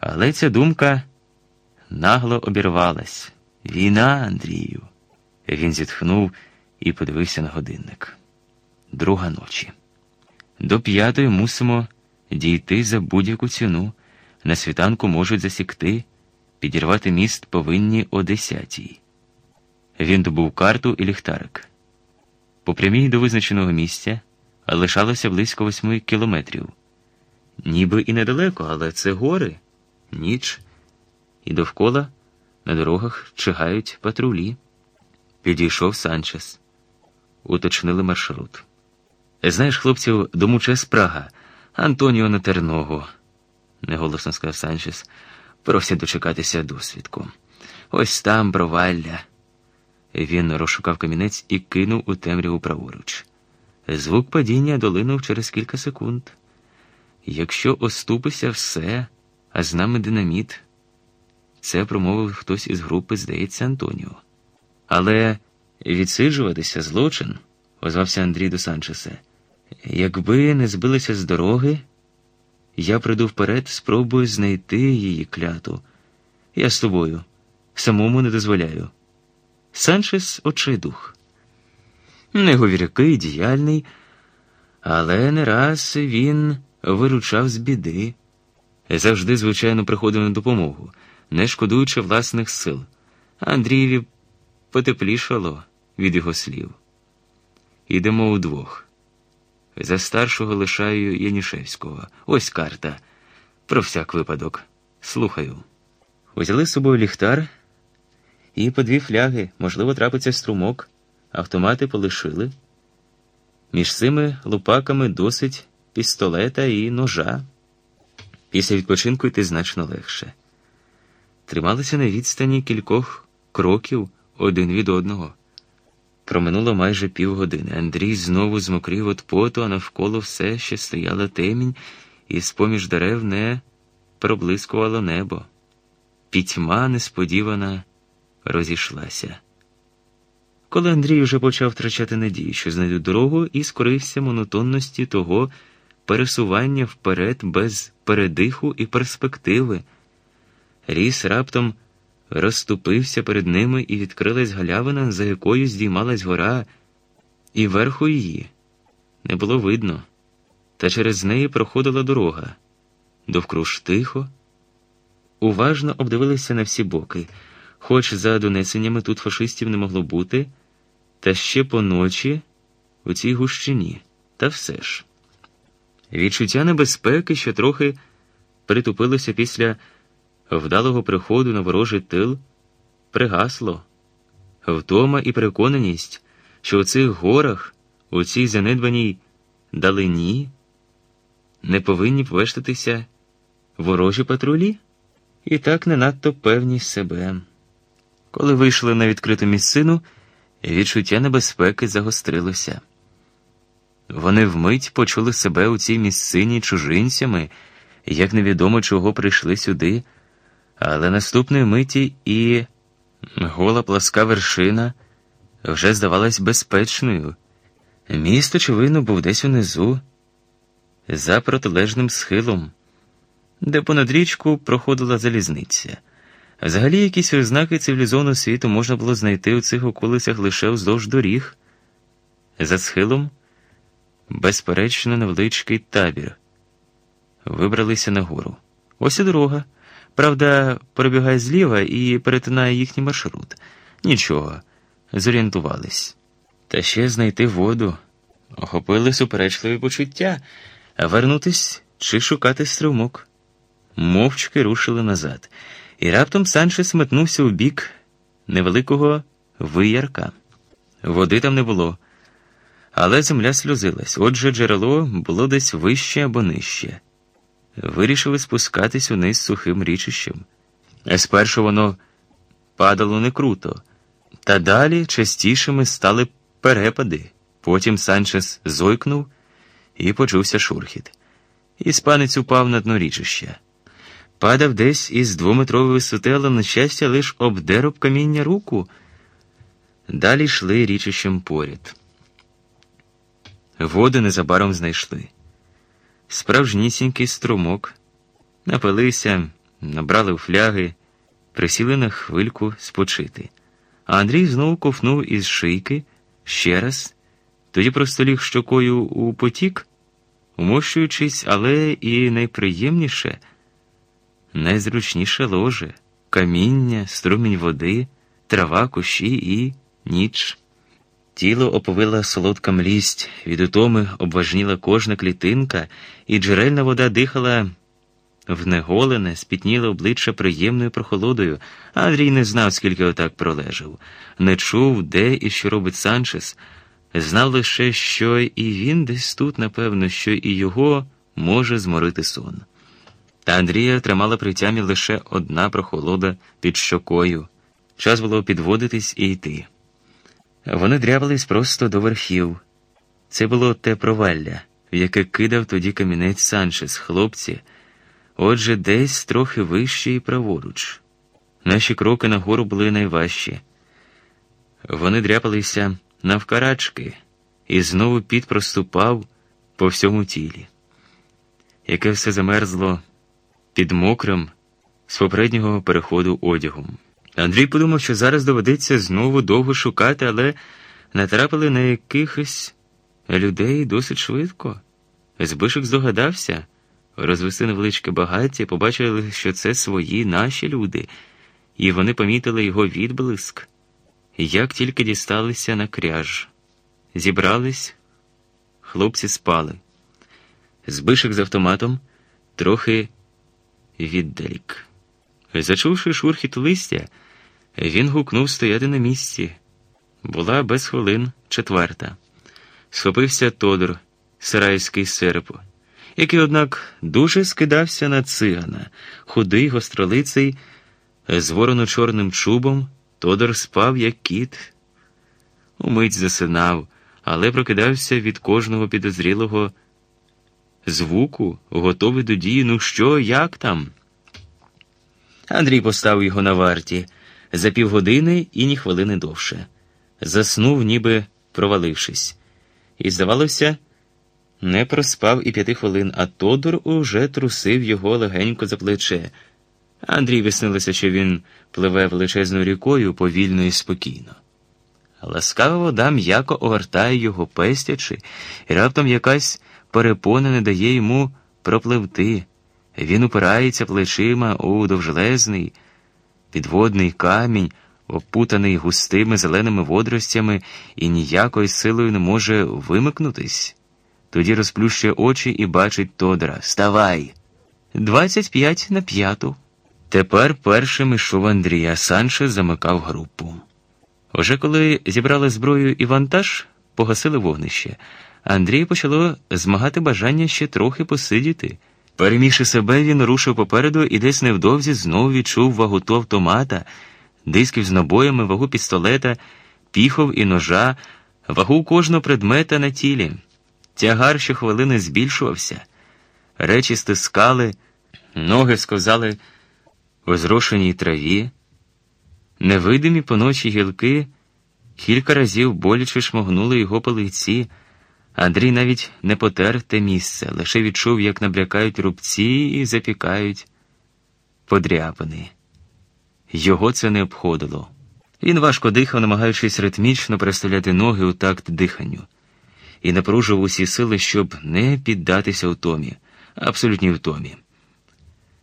Але ця думка нагло обірвалась. Війна, Андрію. Він зітхнув і подивився на годинник. Друга ночі. До п'ятої мусимо дійти за будь-яку ціну. На світанку можуть засікти, підірвати міст повинні о десятій. Він добув карту і ліхтарик. По прямій до визначеного місця лишалося близько восьми кілометрів. Ніби і недалеко, але це гори, ніч, і довкола на дорогах чигають патрулі. Підійшов Санчес. Уточнили маршрут. Знаєш, хлопців, домуче спрага, Антоніо на терногу, неголосно сказав Санчес, просять дочекатися досвідку. Ось там провалля. Він розшукав камінець і кинув у темряву праворуч. Звук падіння долинув через кілька секунд. Якщо оступися все, а з нами динаміт, це промовив хтось із групи, здається, Антоніо. Але відсиджуватися злочин, озвався Андрій до Санчеса. Якби не збилися з дороги, я прийду вперед, спробую знайти її кляту. Я з тобою, самому не дозволяю. Санчес очайдух. Неговірякий, діяльний, але не раз він виручав з біди. Завжди, звичайно, приходив на допомогу, не шкодуючи власних сил. Андрієві потеплішало від його слів. Ідемо удвох. За старшого лишаю Янішевського. Ось карта. Про всяк випадок. Слухаю. Узяли з собою ліхтар і по дві фляги, можливо, трапиться струмок, автомати полишили. Між цими лупаками досить пістолета і ножа. Після відпочинку йти значно легше. Трималися на відстані кількох кроків один від одного. Проминуло майже півгодини. Андрій знову змокрів від поту, а навколо все ще стояла темінь, і з поміж дерев не проблискувало небо. Пітьма несподівана розійшлася. Коли Андрій уже почав втрачати надію, що знайде дорогу, і скорився монотонності того пересування вперед без передиху і перспективи, ріс раптом розступився перед ними і відкрилась галявина, за якою здіймалась гора, і верху її не було видно, та через неї проходила дорога. Довкруж тихо, уважно обдивилися на всі боки, хоч за донесеннями тут фашистів не могло бути, та ще поночі у цій гущині, та все ж. Відчуття небезпеки, що трохи притупилося після вдалого приходу на ворожий тил, пригасло. Втома і переконаність, що у цих горах, у цій занедбаній далині, не повинні вештатися ворожі патрулі, і так не надто певні себе. Коли вийшли на відкриту місцину, відчуття небезпеки загострилося. Вони вмить почули себе у цій місцині чужинцями, як невідомо чого прийшли сюди, але наступної миті і гола пласка вершина вже здавалась безпечною. Місто, очевидно, був десь унизу, за протилежним схилом, де понад річку проходила залізниця. Взагалі, якісь ознаки цивілізованого світу можна було знайти у цих околицях лише вздовж доріг. За схилом безперечно, невеличкий табір. Вибралися на гору. Ось і дорога. Правда, перебігає зліва і перетинає їхній маршрут. Нічого, зорієнтувались. Та ще знайти воду. Охопили суперечливі почуття, вернутись чи шукати струмок. Мовчки рушили назад, і раптом Санчес метнувся у бік невеликого виярка. Води там не було. Але земля сльозилась, отже, джерело було десь вище або нижче. Вирішили спускатись униз сухим річищем. Спершу воно падало не круто, та далі частішими стали перепади. Потім Санчес зойкнув і почувся шурхіт. Іспанець упав на дно річища. Падав десь із двометрової висоти, але, на щастя, лиш обдероб каміння руку. Далі йшли річищем поряд. Воду незабаром знайшли. Справжнісінький струмок, напилися, набрали у фляги, присіли на хвильку спочити. А Андрій знову ковнув із шийки ще раз, тоді просто ліг щокою у потік, умощуючись, але і найприємніше, найзручніше ложе, каміння, струмінь води, трава, кущі і ніч. Тіло оповила солодка млість, від утоми обважніла кожна клітинка, і джерельна вода дихала внеголене, спітніле обличчя приємною прохолодою, Андрій не знав, скільки отак пролежав, не чув, де і що робить Санчес, знав лише, що і він десь тут, напевно, що і його може зморити сон. Та Андрія тримала при тямі лише одна прохолода під щокою. Час було підводитись і йти. Вони дрявались просто до верхів. Це було те провалля, в яке кидав тоді камінець Санчес, хлопці. Отже, десь трохи вище і праворуч. Наші кроки нагору були найважчі. Вони дряпалися навкарачки, і знову піт проступав по всьому тілі, яке все замерзло під мокрим з попереднього переходу одягом. Андрій подумав, що зараз доведеться знову довго шукати, але натрапили на якихось людей досить швидко. Збишик здогадався розвести невеличке багаття, побачили, що це свої наші люди, і вони помітили його відблиск, як тільки дісталися на кряж. Зібрались, хлопці спали. Збишик з автоматом трохи віддалік. Зачувши шурхіт листя, він гукнув стояти на місці. Була без хвилин четверта. Схопився Тодор, сарайський серп, який, однак, дуже скидався на цигана, худий, гостролиций, з вороно-чорним чубом, Тодор спав, як кіт. Умить засинав, але прокидався від кожного підозрілого звуку, готовий до дії. Ну що, як там? Андрій поставив його на варті за півгодини і ні хвилини довше. Заснув, ніби провалившись, і, здавалося, не проспав і п'яти хвилин, а Тодор уже трусив його легенько за плече. Андрій виснилося, що він пливе величезною рікою повільно і спокійно. Ласкава вода м'яко огортає його пестячи, і раптом якась перепона не дає йому пропливти. Він упирається плечима у довжелезний підводний камінь, опутаний густими зеленими водоростями, і ніякою силою не може вимикнутись. Тоді розплющує очі і бачить Тодора. Ставай! Двадцять п'ять на п'яту. Тепер першим ішов Андрій, а Санше замикав групу. Уже коли зібрали зброю і вантаж, погасили вогнище. Андрій почало змагати бажання ще трохи посидіти. Перемігши себе, він рушив попереду і десь невдовзі знову відчув ваготу автомата, дисків з набоями, вагу пістолета, піхов і ножа, вагу кожного предмета на тілі. Тягар щохвилини збільшувався, речі стискали, ноги сковзали у зрошеній траві. Невидимі поночі гілки кілька разів боляче шмогнули його по лиці. Андрій навіть не потер те місце, лише відчув, як набрякають рубці і запікають подряпини. Його це не обходило. Він важко дихав, намагаючись ритмічно переставляти ноги у такт диханню, і напружив усі сили, щоб не піддатися втомі, абсолютній втомі.